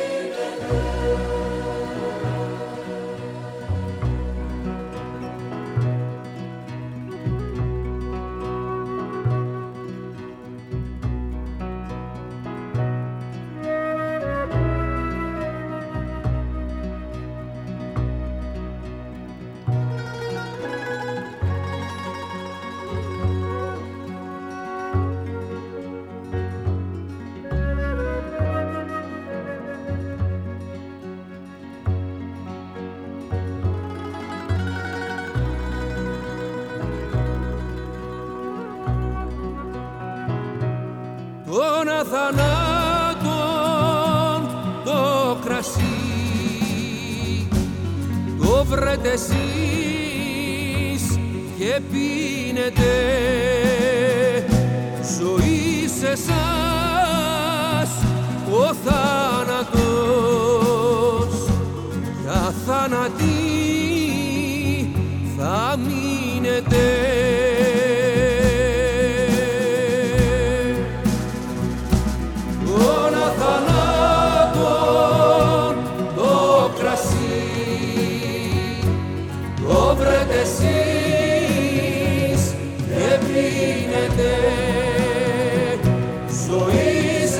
Amen. Θανάτων το κρασί. Το βρετε εσείς και πίνετε ζωή σε εσάς ο θάνατος. Για θάνατη θα μείνετε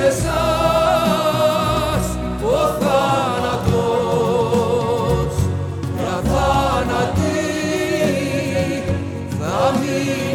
σε σας να θάνατος για θάνατη θα μείνει.